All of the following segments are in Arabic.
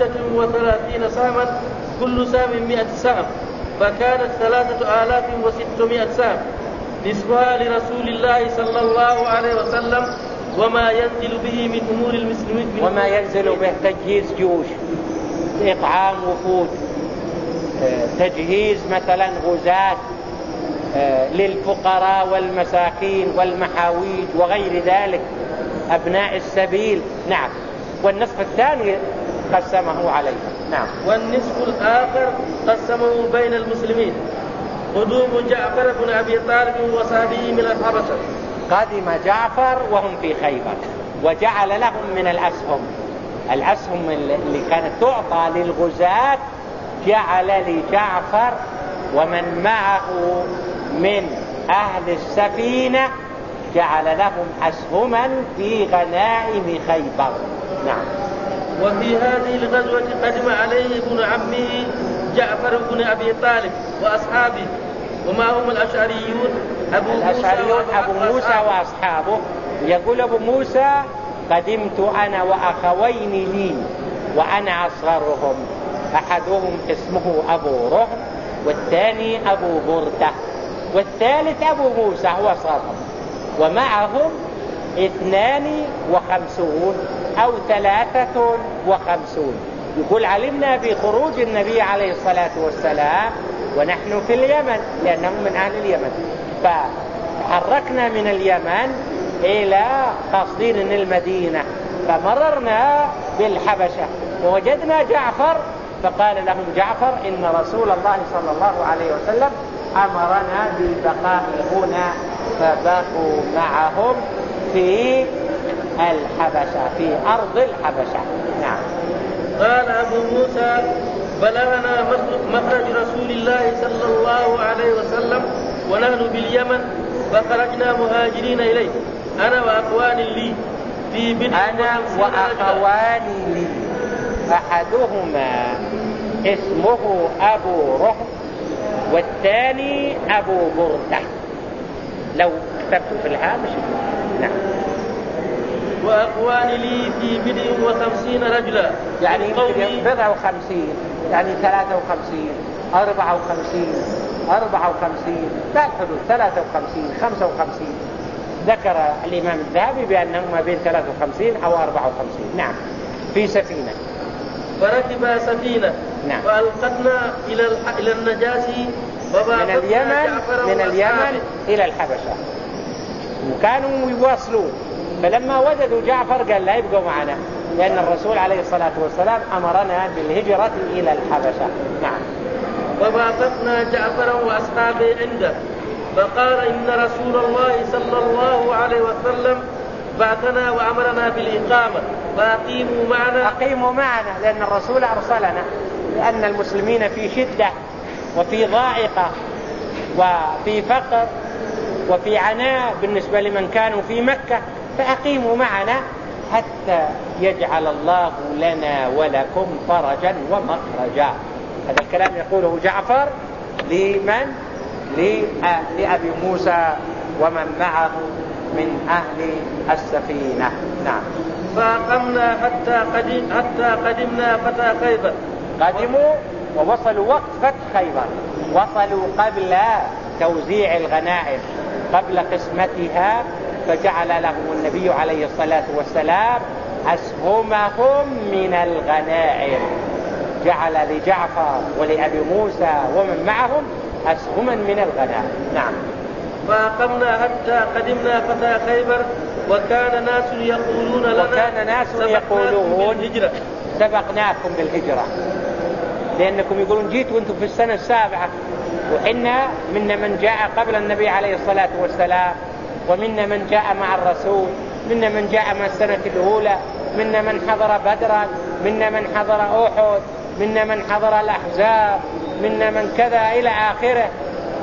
ستة وثلاثين سهما كل سهم مئة سهم فكانت ثلاثة آلاف وستمائة سهم نسبها لرسول الله صلى الله عليه وسلم وما ينزل به من أمور المسلمين وما ينزل به تجهيز جيوش. إطعام وفود. آه، تجهيز مثلا غزاة آه، للفقراء والمساكين والمحاويج وغير ذلك أبناء السبيل. نعم. والنصف الثاني قسمه عليه نعم. والنصف الآخر قسمه بين المسلمين. قدوم جعفر بن أبي طالب وصحبه من الحبشة. قدم جعفر وهم في خيبر وجعل لهم من الأسهم. الأسهم اللي كانت تعطى للغزاة جعل لجعفر ومن معه من أهل السفينة جعل لهم أسهما في غنائم خيبر. نعم. وفي هذه الغزوة قدم عليه ابن عمه جعفر بن أبي طالب وأصحابه وما هم الأشعريون؟ أبو الأشعريون موسى أبو موسى وأصحابه. يقول أبو موسى قدمت أنا وأخوين لي وأنا أصغرهم أحدهم اسمه أبو رهم والثاني أبو بردة والثالث أبو موسى هو صاحب ومعهم اثنان وخمسون أو ثلاثة وخمسون. يقول علمنا بخروج النبي عليه الصلاة والسلام ونحن في اليمن لأنهم من أهل اليمن. فتحركنا من اليمن إلى قصدين المدينة فمررنا بالحبشة. ووجدنا جعفر فقال لهم جعفر إن رسول الله صلى الله عليه وسلم أمرنا بالبقاء هنا فبقوا معهم. في الحبشة في أرض الحبشة. نعم. قال أبو موسى بلغنا مخرج رسول الله صلى الله عليه وسلم ونحن باليمن فخرجنا مهاجرين إليه أنا وأخوان لي في بنت أنا وأخوان لي. أحدهما اسمه أبو رهب والثاني أبو بردة. لو كتبت في الهامش نعم. وأخوان لي في بدء وخمسين رجلا. يعني بضع وخمسين يعني ثلاثة وخمسين أربعة وخمسين أربعة وخمسين لا الحدود ثلاثة وخمسين خمسة وخمسين. ذكر الإمام الذهبي بأنه ما بين ثلاثة وخمسين أو أربعة وخمسين. نعم. في سفينة. فركب سفينة. نعم. وألقتنا إلى إلى النجاشي من اليمن من اليمن إلى الحبشة. وكانوا يواصلون. فلما وجدوا جعفر قال لا يبقوا معنا لأن الرسول عليه الصلاة والسلام أمرنا بالهجرة إلى الحبشة. نعم. وبعثنا جعفرا وأصحابه عنده. فقال إن رسول الله صلى الله عليه وسلم بعثنا وأمرنا بالإقامة. فأقيموا معنا. أقيموا معنا لأن الرسول أرسلنا. لأن المسلمين في شدة وفي ضائقة وفي فقر. وفي عناء بالنسبة لمن كانوا في مكة فأقيموا معنا حتى يجعل الله لنا ولكم فرجا ومخرجا. هذا الكلام يقوله جعفر لمن؟ لأبي موسى ومن معه من أهل السفينة. نعم. فأقمنا حتى, قدم حتى قدمنا فتى خيبر. قدموا ووصلوا وقت فتح خيبر. وصلوا قبل توزيع الغنائم. قبل قسمتها فجعل لهم النبي عليه الصلاة والسلام أسهمهم من الغنائم. جعل لجعفر ولأبي موسى ومن معهم أسهما من الغنائم. نعم. فأقمنا حتى قدمنا فتى خيبر وكان ناس يقولون لنا وكان ناس يقولون بالهجرة. سبقناكم بالهجرة. لأنكم يقولون جيت وأنتم في السنة السابعة وحنا منا من جاء قبل النبي عليه الصلاة والسلام ومنا من جاء مع الرسول منا من جاء مع السنة الأولى منا من حضر بدرا منا من حضر أحد منا من حضر الأحزاب منا من كذا إلى آخره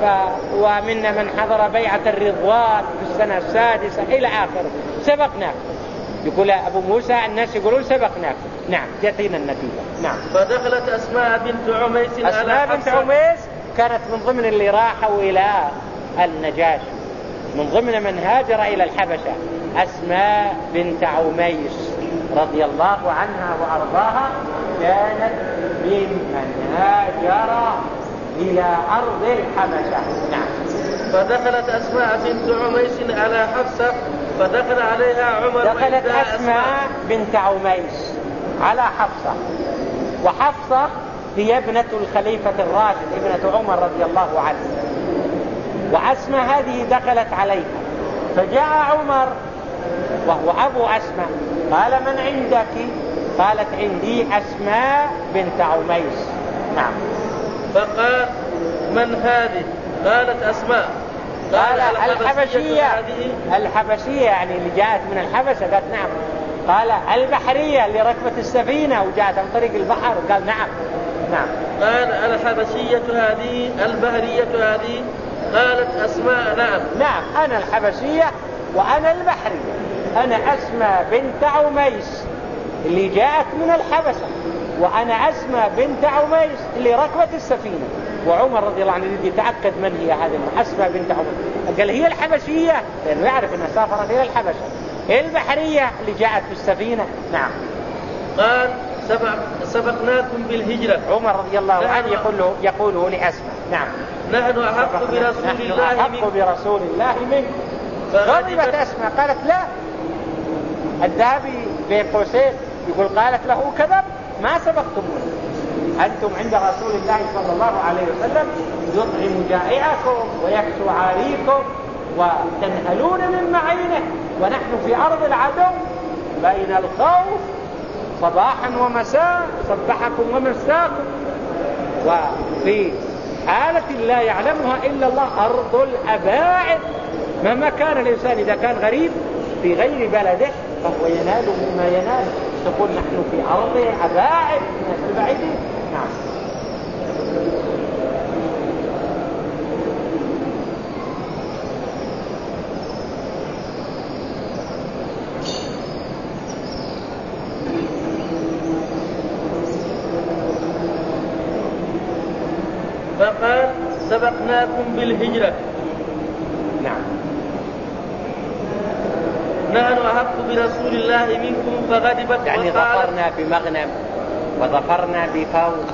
ف... ومنا من حضر بيعة الرضوان في السنة السادسة إلى آخره. سبقناكم يقول أبو موسى الناس يقولون سبقناكم نعم يأتينا النتيجة. نعم. فدخلت أسماء بنت عميس أسماء بنت عميس كانت من ضمن اللي راحوا إلى النجاشي من ضمن من هاجر إلى الحبشة أسماء بنت عميس رضي الله عنها وأرضاها كانت ممن هاجر إلى أرض الحبشة. نعم. فدخلت أسماء بنت عميس على حفصة فدخل عليها عمر دخلت أسماء بنت عميس على حفصة وحفصة هي ابنة الخليفة الراشد ابنة عمر رضي الله عنه. وأسماء هذه دخلت عليها. فجاء عمر وهو أبو أسماء قال من عندك؟ قالت عندي أسماء بنت عميس. نعم. فقال من هذه؟ قالت أسماء. قال الحبشية الحبشية يعني اللي جاءت من الحبشة قالت نعم. قال البحرية اللي ركبت السفينة وجاءت عن طريق البحر. قال نعم. نعم. قال الحبشية هذه البهرية هذه؟ قالت أسماء نعم. نعم أنا الحبشية وأنا البحرية. أنا أسماء بنت عميس اللي جاءت من الحبشة وأنا أسماء بنت عميس اللي ركبت السفينة. وعمر رضي الله عنه يتأكد من هي هذه أسماء بنت عميس. قال هي الحبشية؟ لأنه يعرف أنها سافرت إلى الحبشة. البحرية اللي جاءت في السفينة نعم. قال سبق سبقناكم بالهجرة. عمر رضي الله عنه يقول له يقوله لأسماء نعم. نحن أحق برسول نحن الله أحق منكم. برسول الله منك غضبت أسماء قالت لا. الذهبي بين قوسين يقول قالت له كذب. ما سبقتموني أنتم عند رسول الله صلى الله عليه وسلم يطعم جائعكم ويكسو عاريكم وتنهلون من معينه ونحن في أرض العدو. بين الخوف صباحا ومساء صبحكم ومساكم وفي حالة لا يعلمها إلا الله أرض الأباعد مهما كان الإنسان إذا كان غريب في غير بلده فهو ينال مما ينال تقول نحن في أرض أباعد من البعيدين نعم فقال سبقناكم بالهجرة. نعم. نحن أحق برسول الله منكم فغضبت يعني ظفرنا بمغنم وظفرنا بفوز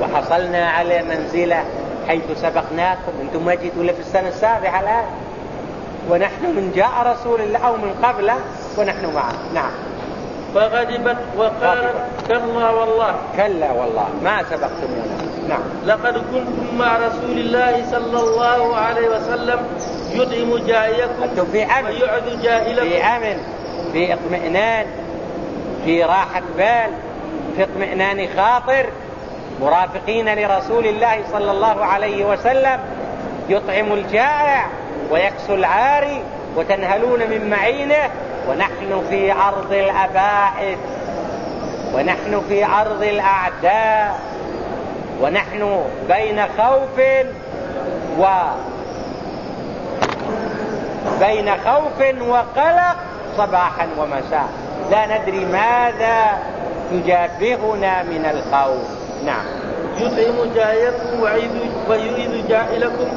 وحصلنا على منزلة حيث سبقناكم. أنتم ما جيتوا إلا في السنة السابعة الآن. ونحن من جاء رسول الله أو من قبله ونحن معه. نعم. فغضبت وقالت كلا والله. كلا والله. ما سبقتمونا نعم. لقد كنتم مع رسول الله صلى الله عليه وسلم يطعم جائعكم أنتم في أمن. ويعد في جاهلكم أمن. في اطمئنان. في راحة بال. في اطمئنان خاطر. مرافقين لرسول الله صلى الله عليه وسلم. يطعم الجائع ويكسو العاري وتنهلون من معينه. ونحن في أرض الأبائد ونحن في أرض الأعداء. ونحن بين خوف و بين خوف وقلق صباحا ومساء. لا ندري ماذا يجابهنا من الخوف. نعم. يطعم جائعكم ويعيد- ويعيد جاهلكم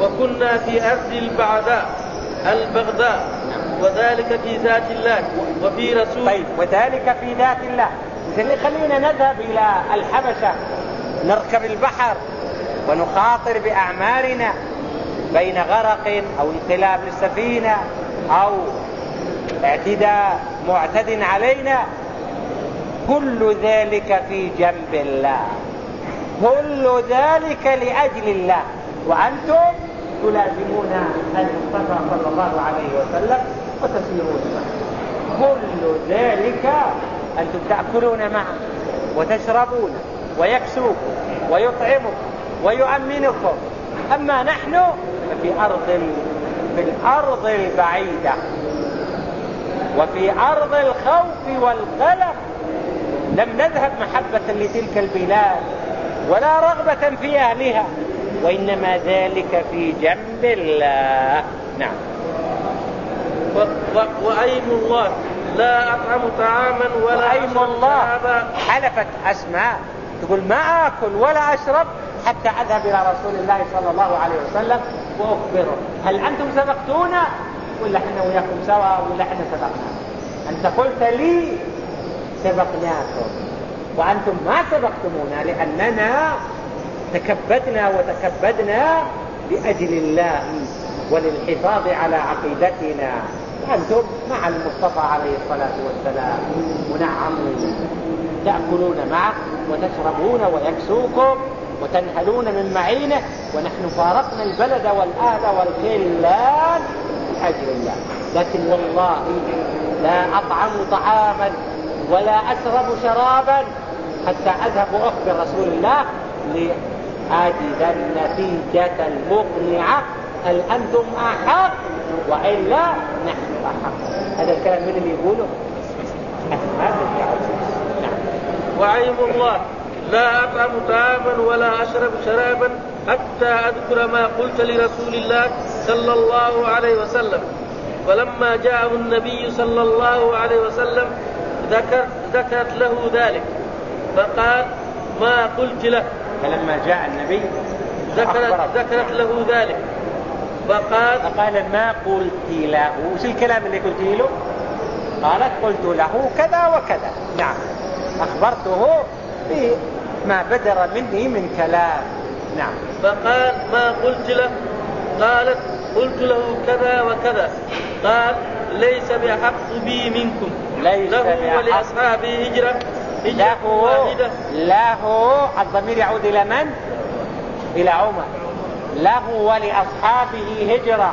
وكنا في أرض البعداء البغداء. وذلك في ذات الله وفي رسول طيب وذلك في ذات الله. خلينا نذهب إلى الحبشة. نركب البحر ونخاطر بأعمارنا بين غرق أو انقلاب للسفينة أو اعتداء معتد علينا. كل ذلك في جنب الله. كل ذلك لأجل الله. وأنتم تلازمون المصطفى صلى الله عليه وسلم وتسيرون معه. كل ذلك أنتم تأكلون معه وتشربون. ويكسوكم ويطعمكم ويؤمنكم أما نحن ففي أرض في الأرض البعيدة وفي أرض الخوف والقلق. لم نذهب محبة لتلك البلاد ولا رغبة في أهلها وإنما ذلك في جنب الله. نعم. وأيم الله لا أطعم طعاما ولا وأيم الله. حلفت أسماء. تقول ما أكل ولا أشرب حتى أذهب إلى رسول الله صلى الله عليه وسلم وأخبره. هل أنتم سبقتونا؟ ولا إحنا وياكم سوا ولا إحنا سبقنا؟ أنت قلت لي سبقناكم. وأنتم ما سبقتمونا لأننا تكبدنا وتكبدنا لأجل الله وللحفاظ على عقيدتنا. أنتم مع المصطفى عليه الصلاة والسلام. ونعم تأكلون معه وتشربون ويكسوكم وتنهلون من معينه ونحن فارقنا البلد والأهل والخلان لأجل الله. لكن والله لا أطعم طعاما ولا أشرب شرابا حتى أذهب وأخبر رسول الله لأجد النتيجة المقنعة. هل أنتم أحق؟ وإلا نحن أحق. هذا الكلام من اللي يقوله؟ وعيم الله. لا أطعم طعاما ولا أشرب شرابا حتى أذكر ما قلت لرسول الله صلى الله عليه وسلم. فلما جاءه النبي صلى الله عليه وسلم ذكر ذكرت له ذلك. فقال ما قلت له. فلما جاء النبي ذكرت ذكرت له ذلك. فقال فقال ما قلت له. وش الكلام اللي قلت له؟ قالت قلت له كذا وكذا. نعم. أخبرته بما بدر مني من كلام. نعم. فقال ما قلت له؟ قالت قلت له كذا وكذا. قال ليس بحق بي منكم. ليس له ولأصحابه هجرة هجرة واحدة. له الضمير يعود إلى من؟ إلى عمر. له ولأصحابه هجرة.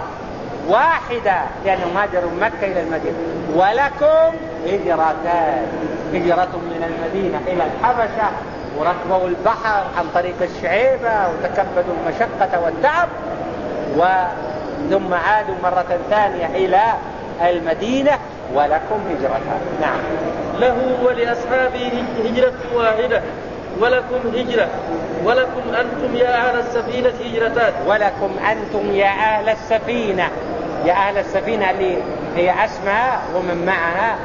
واحدة لأنهم هاجروا من مكة إلى المدينة. ولكم هجرتان. هجرة من المدينة إلى الحبشة وركبوا البحر عن طريق الشعيبة وتكبدوا المشقة والتعب ثم عادوا مرة ثانية إلى المدينة ولكم هجرتان. نعم. له ولأصحابه هجرة واحدة ولكم هجرة. ولكم أنتم يا أهل السفينة هجرتان. ولكم أنتم يا أهل السفينة. يا أهل السفينة اللي هي أسماء ومن معها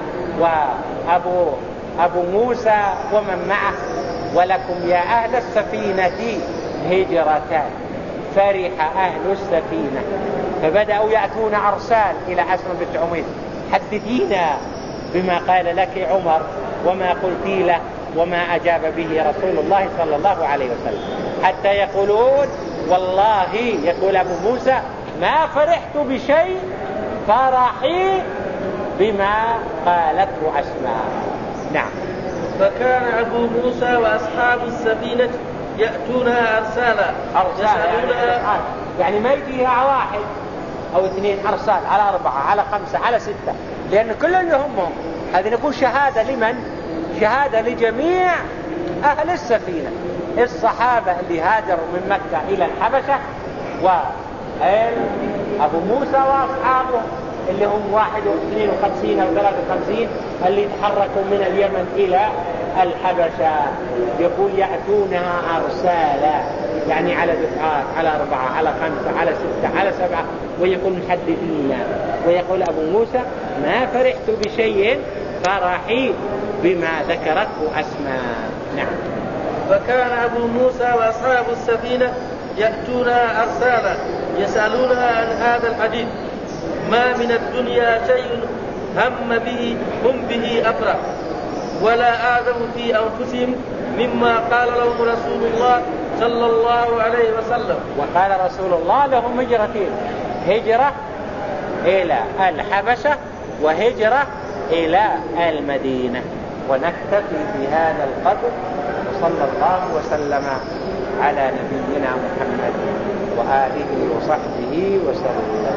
وأبو أبو موسى ومن معه. ولكم يا أهل السفينة هجرتان. فرح أهل السفينة. فبدأوا يأتون أرسال إلى أسماء بنت عمير. حدثينا بما قال لك عمر وما قلت له وما أجاب به رسول الله صلى الله عليه وسلم. حتى يقولون والله يقول أبو موسى ما فرحت بشيء فرحي بما قالته أسماء. نعم. فكان أبو موسى وأصحاب السفينة يأتونها أرسالا. أرسالا يعني, يعني ما يجيها واحد أو اثنين أرسال على أربعة على خمسة على ستة لأن كل اللي همهم هذه نقول شهادة لمن؟ شهادة لجميع أهل السفينة. الصحابة اللي هاجروا من مكة إلى الحبشة وأبو موسى وأصحابه اللي هم 51 أو 53 اللي تحركوا من اليمن إلى الحبشة. يقول يأتونها أرسالا يعني على دفعات على أربعة على خمسة على ستة على سبعة. ويقول محدثين ويقول أبو موسى ما فرحت بشيء فرحي بما ذكرته أسماء. نعم. فكان أبو موسى وأصحاب السفينة يأتونها أرسالا يسألونها عن هذا الحديث. ما من الدنيا شيء هم به هم به أفرح ولا آدم في أنفسهم مما قال لهم رسول الله صلى الله عليه وسلم. وقال رسول الله لهم هجرتين. هجرة إلى الحبشة وهجرة إلى المدينة. ونكتفي بهذا القدر وصلى الله وسلم على نبينا محمد وآله وصحبه وسلم.